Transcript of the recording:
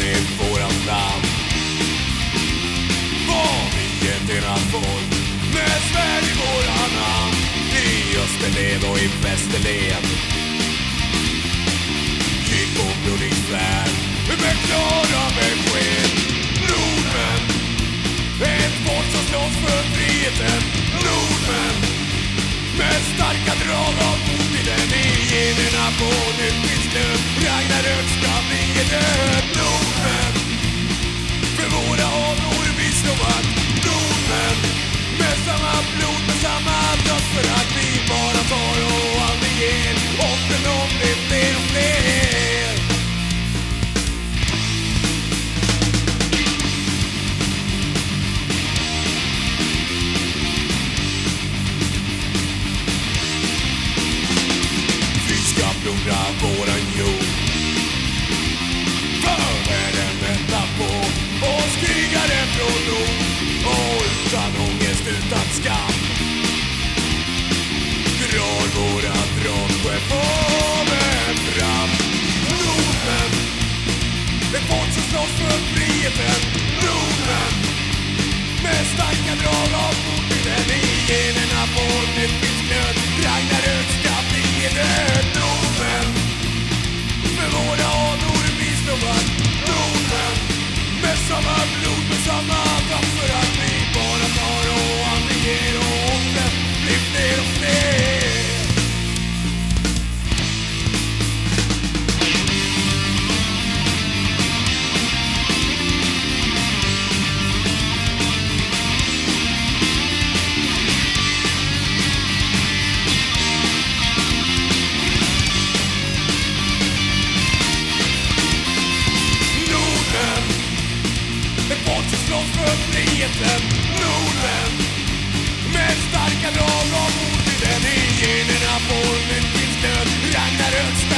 i våran land Var vi ett enat folk? Med svärd i våra namn. I österled och i västerled Gick och blodig färd med klara besked Norden, ett folk som slåss för friheten. Norden, med starka drag av förlora våran jord. För världen väntar på oss krigare från nord och utan ångest, utan skam drar våra dragskepp Better stop.